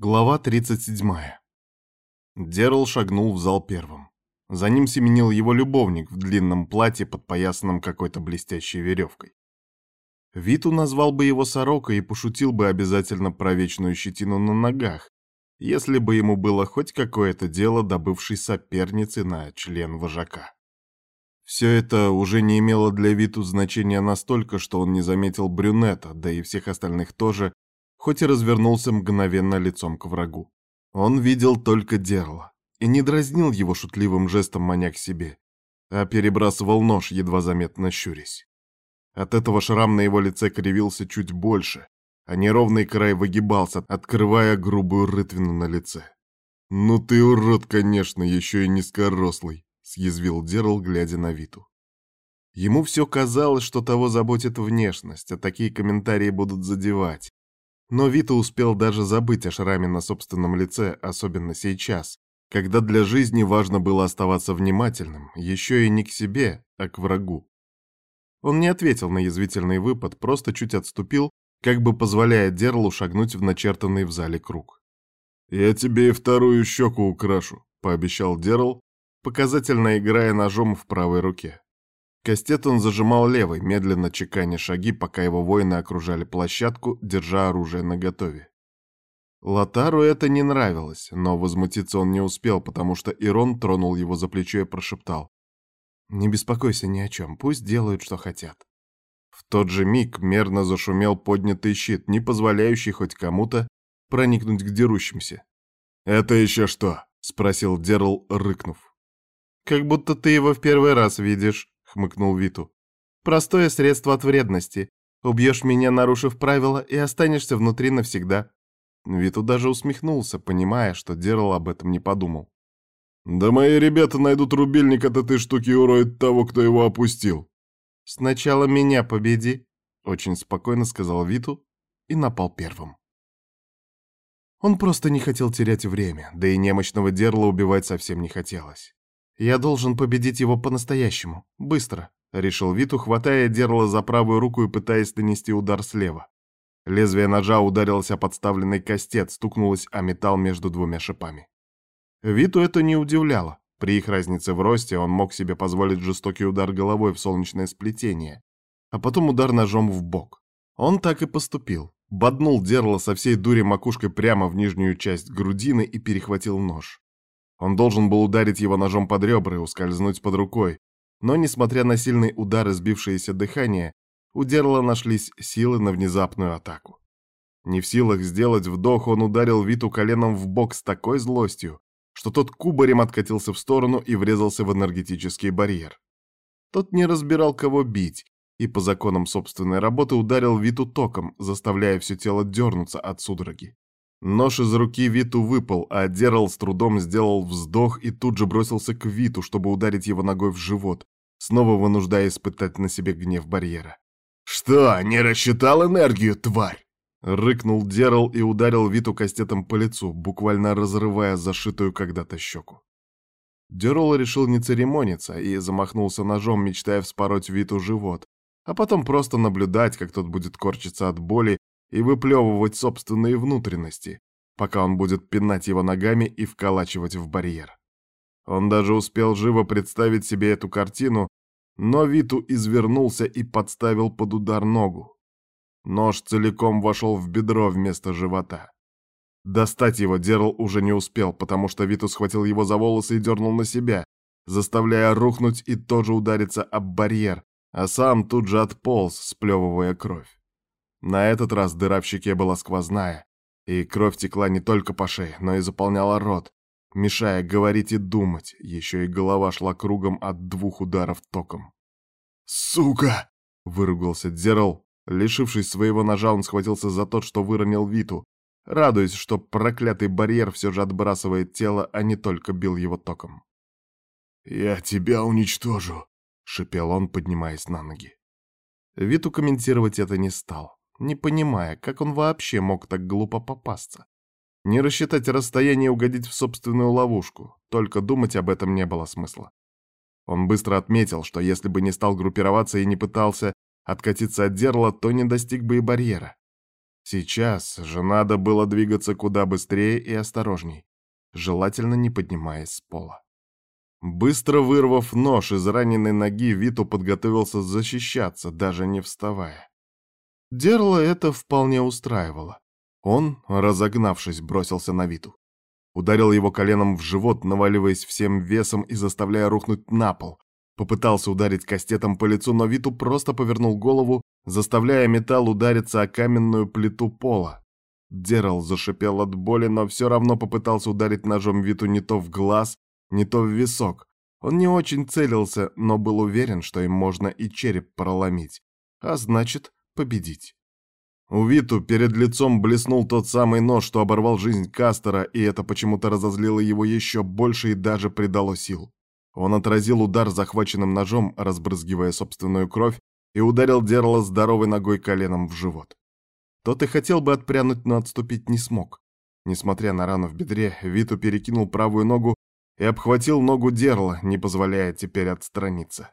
Глава 37. Дерл шагнул в зал первым. За ним семенил его любовник в длинном платье, подпоясанном какой-то блестящей веревкой. Виту назвал бы его сорокой и пошутил бы обязательно про вечную щетину на ногах, если бы ему было хоть какое-то дело до бывшей соперницы на член вожака. Все это уже не имело для Виту значения настолько, что он не заметил брюнета, да и всех остальных тоже, хоть и развернулся мгновенно лицом к врагу. Он видел только Дерла и не дразнил его шутливым жестом маня к себе, а перебрасывал нож, едва заметно щурясь. От этого шрам на его лице кривился чуть больше, а неровный край выгибался, открывая грубую рытвину на лице. «Ну ты урод, конечно, еще и низкорослый», — съязвил Дерл, глядя на Виту. Ему все казалось, что того заботит внешность, а такие комментарии будут задевать. Но Вита успел даже забыть о шраме на собственном лице, особенно сейчас, когда для жизни важно было оставаться внимательным, еще и не к себе, а к врагу. Он не ответил на язвительный выпад, просто чуть отступил, как бы позволяя Дерлу шагнуть в начертанный в зале круг. «Я тебе и вторую щеку украшу», — пообещал Дерл, показательно играя ножом в правой руке. Кастет он зажимал левой, медленно чеканя шаги, пока его воины окружали площадку, держа оружие наготове. Лотару это не нравилось, но возмутиться он не успел, потому что Ирон тронул его за плечо и прошептал. «Не беспокойся ни о чем, пусть делают, что хотят». В тот же миг мерно зашумел поднятый щит, не позволяющий хоть кому-то проникнуть к дерущимся. «Это еще что?» — спросил Дерл, рыкнув. «Как будто ты его в первый раз видишь», — хмыкнул Виту. «Простое средство от вредности. Убьешь меня, нарушив правила, и останешься внутри навсегда». Виту даже усмехнулся, понимая, что Дерл об этом не подумал. «Да мои ребята найдут рубильник от этой штуки и уроют того, кто его опустил». «Сначала меня победи», — очень спокойно сказал Виту и напал первым. Он просто не хотел терять время, да и немощного Дерла убивать совсем не хотелось. «Я должен победить его по-настоящему. Быстро», — решил Виту, хватая Дерла за правую руку и пытаясь нанести удар слева. Лезвие ножа ударилось о подставленный кастет, стукнулось о металл между двумя шипами. Виту это не удивляло. При их разнице в росте он мог себе позволить жестокий удар головой в солнечное сплетение, а потом удар ножом в бок. Он так и поступил. Боднул Дерла со всей дури макушкой прямо в нижнюю часть грудины и перехватил нож. Он должен был ударить его ножом под ребра и ускользнуть под рукой, но, несмотря на сильный удар и сбившееся дыхание, у Дерла нашлись силы на внезапную атаку. Не в силах сделать вдох, он ударил Виту коленом в бок с такой злостью, что тот кубарем откатился в сторону и врезался в энергетический барьер. Тот не разбирал, кого бить, и по законам собственной работы ударил Виту током, заставляя все тело дернуться от судороги. Нож из руки Виту выпал, а Дерал с трудом сделал вздох и тут же бросился к Виту, чтобы ударить его ногой в живот, снова вынуждая испытать на себе гнев барьера. «Что, не рассчитал энергию, тварь?» Рыкнул Дерал и ударил Виту кастетом по лицу, буквально разрывая зашитую когда-то щеку. Дерол решил не церемониться и замахнулся ножом, мечтая вспороть Виту живот, а потом просто наблюдать, как тот будет корчиться от боли и выплевывать собственные внутренности, пока он будет пинать его ногами и вколачивать в барьер. Он даже успел живо представить себе эту картину, но Виту извернулся и подставил под удар ногу. Нож целиком вошел в бедро вместо живота. Достать его Дерл уже не успел, потому что Виту схватил его за волосы и дернул на себя, заставляя рухнуть и тоже удариться об барьер, а сам тут же отполз, сплевывая кровь. На этот раз дыра в щеке была сквозная, и кровь текла не только по шее, но и заполняла рот, мешая говорить и думать, еще и голова шла кругом от двух ударов током. «Сука!» — выругался Дзерл. Лишившись своего ножа, он схватился за тот, что выронил Виту, радуясь, что проклятый барьер все же отбрасывает тело, а не только бил его током. «Я тебя уничтожу!» — шипел он, поднимаясь на ноги. Виту комментировать это не стал не понимая, как он вообще мог так глупо попасться. Не рассчитать расстояние и угодить в собственную ловушку, только думать об этом не было смысла. Он быстро отметил, что если бы не стал группироваться и не пытался откатиться от дерла, то не достиг бы и барьера. Сейчас же надо было двигаться куда быстрее и осторожней, желательно не поднимаясь с пола. Быстро вырвав нож из раненой ноги, Виту подготовился защищаться, даже не вставая. Дерла это вполне устраивало. Он, разогнавшись, бросился на Виту. Ударил его коленом в живот, наваливаясь всем весом и заставляя рухнуть на пол. Попытался ударить кастетом по лицу, но Виту просто повернул голову, заставляя металл удариться о каменную плиту пола. Дерал зашипел от боли, но все равно попытался ударить ножом Виту не то в глаз, не то в висок. Он не очень целился, но был уверен, что им можно и череп проломить, а значит, победить. У Виту перед лицом блеснул тот самый нож, что оборвал жизнь Кастера, и это почему-то разозлило его еще больше и даже придало сил. Он отразил удар захваченным ножом, разбрызгивая собственную кровь, и ударил Дерла здоровой ногой коленом в живот. Тот и хотел бы отпрянуть, но отступить не смог. Несмотря на рану в бедре, Виту перекинул правую ногу и обхватил ногу Дерла, не позволяя теперь отстраниться.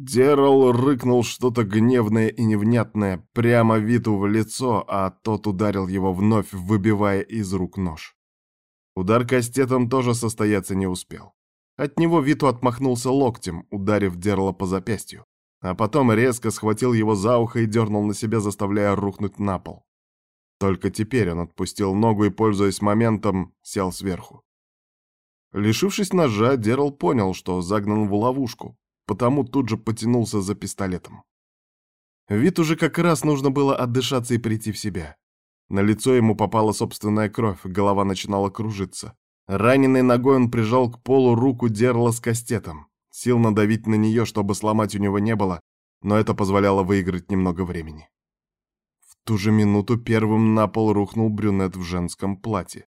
Дерал рыкнул что-то гневное и невнятное прямо Виту в лицо, а тот ударил его вновь, выбивая из рук нож. Удар кастетом тоже состояться не успел. От него Виту отмахнулся локтем, ударив Дерла по запястью, а потом резко схватил его за ухо и дернул на себя, заставляя рухнуть на пол. Только теперь он отпустил ногу и, пользуясь моментом, сел сверху. Лишившись ножа, Дерл понял, что загнан в ловушку, потому тут же потянулся за пистолетом. Вид уже как раз нужно было отдышаться и прийти в себя. На лицо ему попала собственная кровь, голова начинала кружиться. Раненой ногой он прижал к полу руку Дерла с кастетом. Сил надавить на нее, чтобы сломать у него не было, но это позволяло выиграть немного времени. В ту же минуту первым на пол рухнул брюнет в женском платье.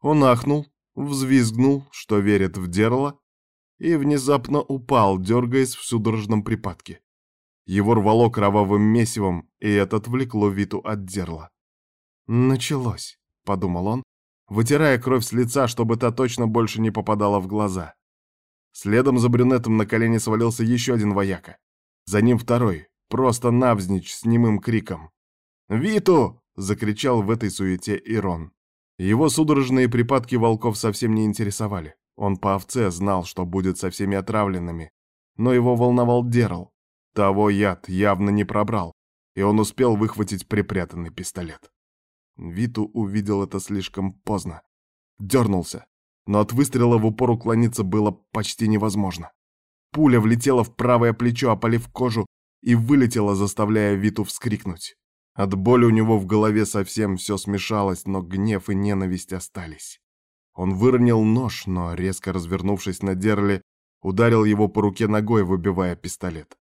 Он ахнул, взвизгнул, что верит в Дерла, и внезапно упал, дергаясь в судорожном припадке. Его рвало кровавым месивом, и это отвлекло Виту от дерла. «Началось», — подумал он, вытирая кровь с лица, чтобы та точно больше не попадала в глаза. Следом за брюнетом на колени свалился еще один вояка. За ним второй, просто навзничь с немым криком. «Виту!» — закричал в этой суете Ирон. Его судорожные припадки волков совсем не интересовали. Он по овце знал, что будет со всеми отравленными, но его волновал Дерл. Того яд явно не пробрал, и он успел выхватить припрятанный пистолет. Виту увидел это слишком поздно. Дернулся, но от выстрела в упор уклониться было почти невозможно. Пуля влетела в правое плечо, опалив кожу, и вылетела, заставляя Виту вскрикнуть. От боли у него в голове совсем все смешалось, но гнев и ненависть остались. Он выронил нож, но, резко развернувшись на дерле, ударил его по руке ногой, выбивая пистолет.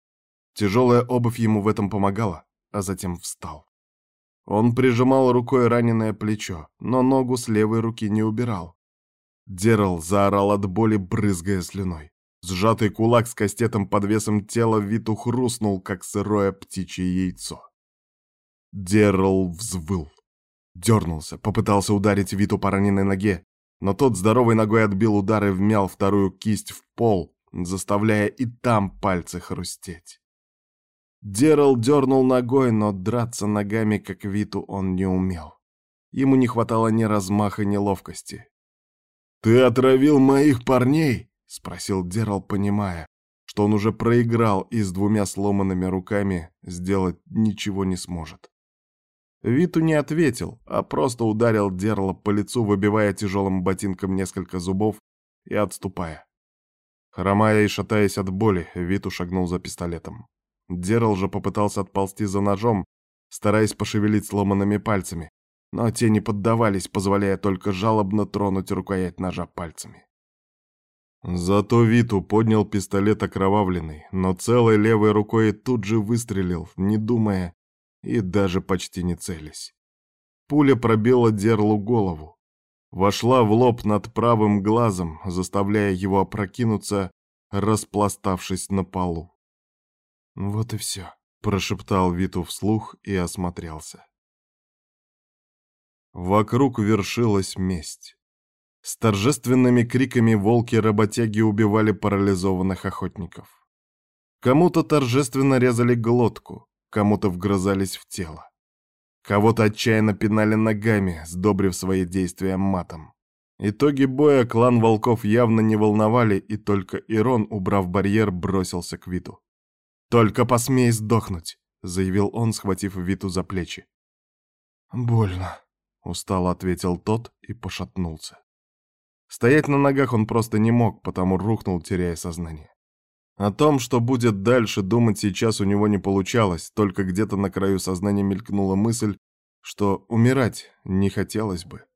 Тяжелая обувь ему в этом помогала, а затем встал. Он прижимал рукой раненое плечо, но ногу с левой руки не убирал. Дерл заорал от боли, брызгая слюной. Сжатый кулак с кастетом под весом тела Виту хрустнул, как сырое птичье яйцо. Дерл взвыл. Дернулся, попытался ударить Виту по раненой ноге, но тот здоровой ногой отбил удар и вмял вторую кисть в пол, заставляя и там пальцы хрустеть. Дерал дернул ногой, но драться ногами, как Виту, он не умел. Ему не хватало ни размаха, ни ловкости. «Ты отравил моих парней?» — спросил Дерал, понимая, что он уже проиграл и с двумя сломанными руками сделать ничего не сможет. Виту не ответил, а просто ударил Дерла по лицу, выбивая тяжелым ботинком несколько зубов и отступая. Хромая и шатаясь от боли, Виту шагнул за пистолетом. Дерл же попытался отползти за ножом, стараясь пошевелить сломанными пальцами, но те не поддавались, позволяя только жалобно тронуть рукоять ножа пальцами. Зато Виту поднял пистолет окровавленный, но целой левой рукой тут же выстрелил, не думая и даже почти не целясь. Пуля пробила Дерлу голову, вошла в лоб над правым глазом, заставляя его опрокинуться, распластавшись на полу. «Вот и все», — прошептал Виту вслух и осмотрелся. Вокруг вершилась месть. С торжественными криками волки-работяги убивали парализованных охотников. Кому-то торжественно резали глотку, кому-то вгрызались в тело. Кого-то отчаянно пинали ногами, сдобрив свои действия матом. Итоги боя клан волков явно не волновали, и только Ирон, убрав барьер, бросился к Виту. «Только посмей сдохнуть!» — заявил он, схватив Виту за плечи. «Больно», — устало ответил тот и пошатнулся. Стоять на ногах он просто не мог, потому рухнул, теряя сознание. О том, что будет дальше, думать сейчас у него не получалось, только где-то на краю сознания мелькнула мысль, что умирать не хотелось бы.